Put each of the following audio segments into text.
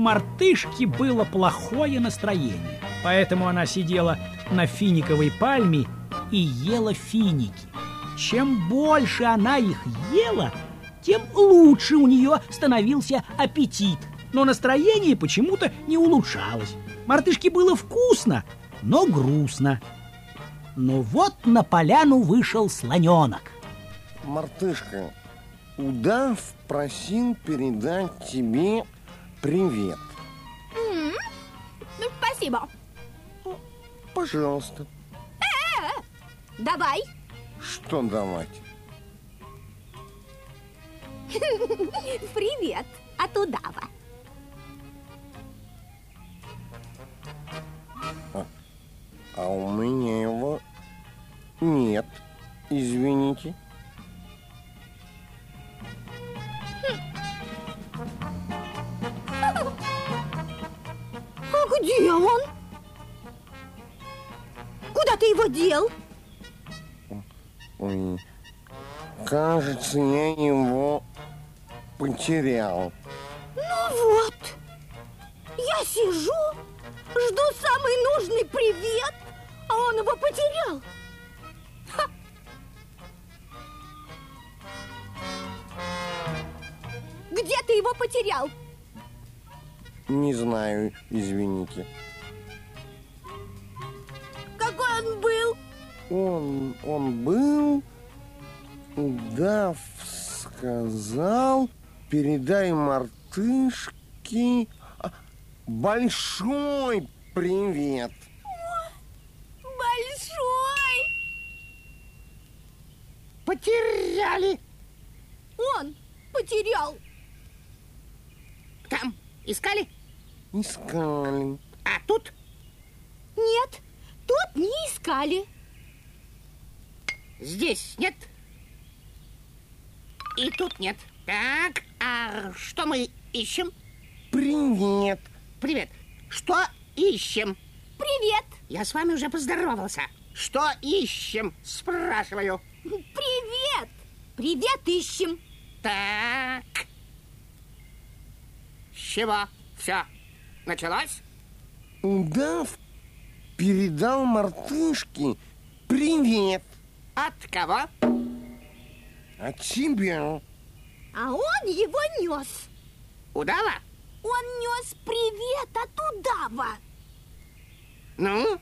мартышки было плохое настроение, поэтому она сидела на финиковой пальме и ела финики. Чем больше она их ела, тем лучше у нее становился аппетит. Но настроение почему-то не улучшалось. Мартышке было вкусно, но грустно. Но вот на поляну вышел слоненок. Мартышка, удав просил передать тебе привет. М, ну, Спасибо. Пожалуйста. Давай. Что давать? Привет от удава. А у меня его нет. Извините. А где он? Куда ты его дел? Ой, кажется, я его потерял. Ну вот. Я сижу, жду самый нужный привет, а он его потерял. Ха. Где ты его потерял? Не знаю, извините. Какой он был? Он, он был, удав сказал, передай мартышке большой привет. Большой. Потеряли. Он потерял. Там искали? Искали. А тут? Нет, тут не искали. Здесь нет. И тут нет. Так, а что мы ищем? Привет. Привет. Что ищем? Привет. Я с вами уже поздоровался. Что ищем? Спрашиваю. Привет. Привет ищем. Так. С чего все началось? Удав передал мартышке привет От кого? от тебя. А он его нес. Удава? Он нес привет от удава. Ну,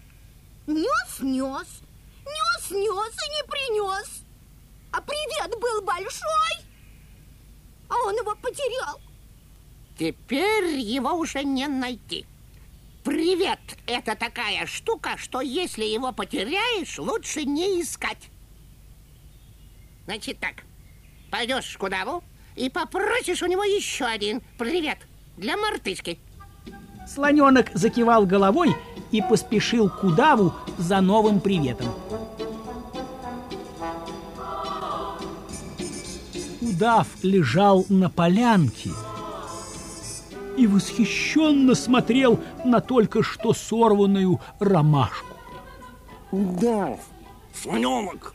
Нес, нес. Нес, нес и не принес. А привет был большой, а он его потерял. Теперь его уже не найти. Привет – это такая штука, что если его потеряешь, лучше не искать. Значит так, пойдешь к удаву и попросишь у него еще один привет для мартышки. Слоненок закивал головой и поспешил к удаву за новым приветом. Удав лежал на полянке и восхищенно смотрел на только что сорванную ромашку. Удав, Слоненок,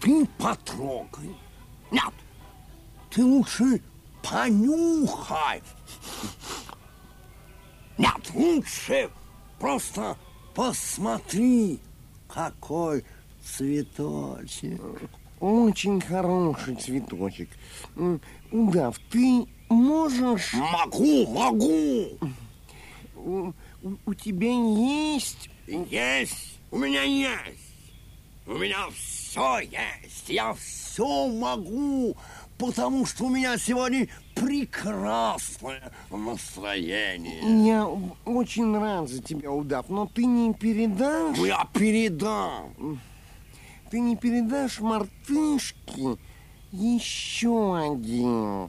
ты потрогай. Нет, ты лучше понюхай. Нет, лучше просто посмотри, какой цветочек. очень хороший цветочек. Удав, ты можешь... Могу, могу. У, у- у тебя есть... Есть, у меня есть. У меня все есть. Я все могу, потому что у меня сегодня прекрасное настроение. Я очень рад за тебя, Удав, но ты не передашь... Ну, Я передам. Ты не передашь мартышке еще один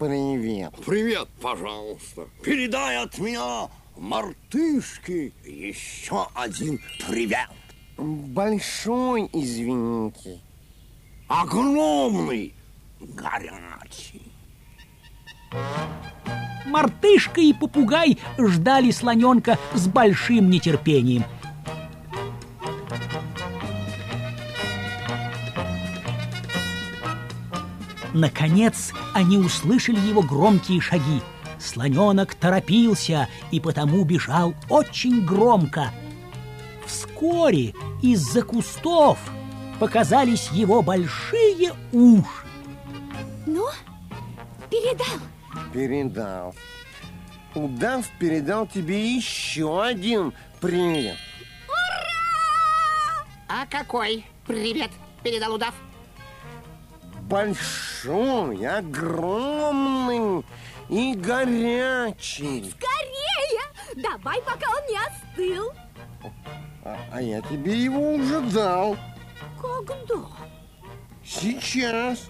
привет. Привет, пожалуйста. Передай от меня мартышке еще один привет. Большой, извините. Огромный, горячий. Мартышка и попугай ждали слоненка с большим нетерпением. Наконец они услышали его громкие шаги. Слоненок торопился и потому бежал очень громко. Вскоре из-за кустов показались его большие уши. Ну, передал. Передал. Удав передал тебе еще один привет. А какой привет передал удав? Большой, огромный и горячий. Скорее! Давай, пока он не остыл. А, а я тебе его уже дал. Когда? Сейчас.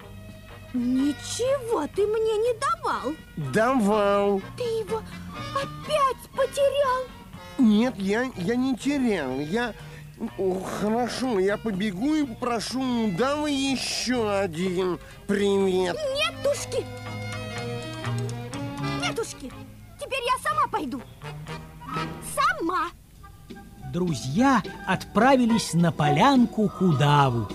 Ничего ты мне не давал. Давал. Ты его опять потерял. Нет, я, я не терял. Я... О, хорошо, я побегу и попрошу у Удава еще один привет. Нетушки! Нетушки! Теперь я сама пойду. Сама! Друзья отправились на полянку к удаву.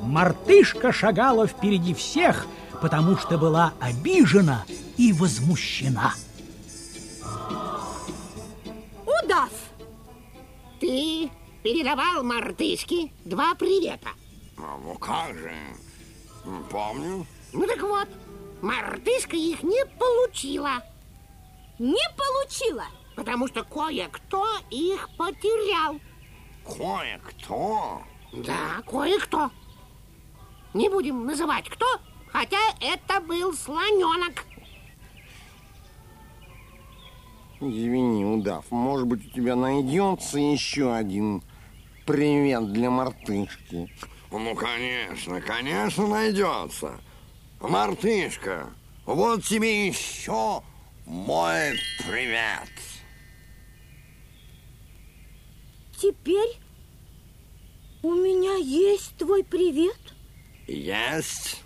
Мартышка шагала впереди всех, потому что была обижена и возмущена. Удав! Ты передавал мартышке два привета. А, Ну как же, помню. Ну так вот, мартышка их не получила, Не получила. потому что кое-кто их потерял. Кое-кто. Да, кое-кто. Не будем называть кто, хотя это был слоненок. Извини, Удав, может быть, у тебя найдется еще один привет для мартышки. Ну, конечно, конечно, найдется. Мартышка, вот тебе еще мой привет. Теперь у меня есть твой привет. Есть?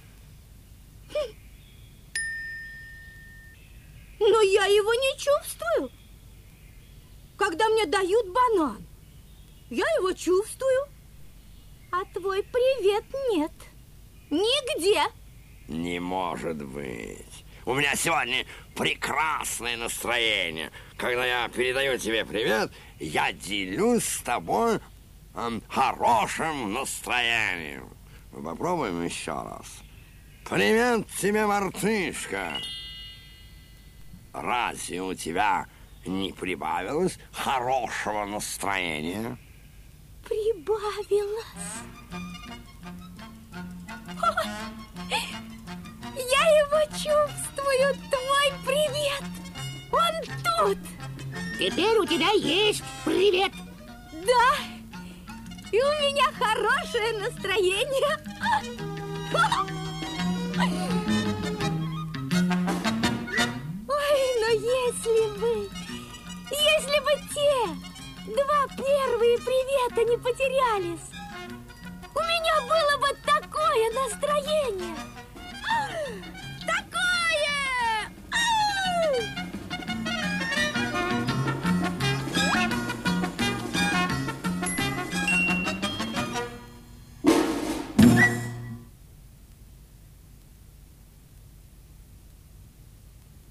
Но я его не чувствую. Когда мне дают банан, я его чувствую. А твой привет нет. Нигде. Не может быть. У меня сегодня прекрасное настроение. Когда я передаю тебе привет, я делюсь с тобой эм, хорошим настроением. Попробуем еще раз. Привет тебе, мартышка. Разве у тебя не прибавилось хорошего настроения? Прибавилось. Я его чувствую, твой привет. Он тут. Теперь у тебя есть привет. Да. И у меня хорошее настроение. Не потерялись, у меня было бы такое настроение.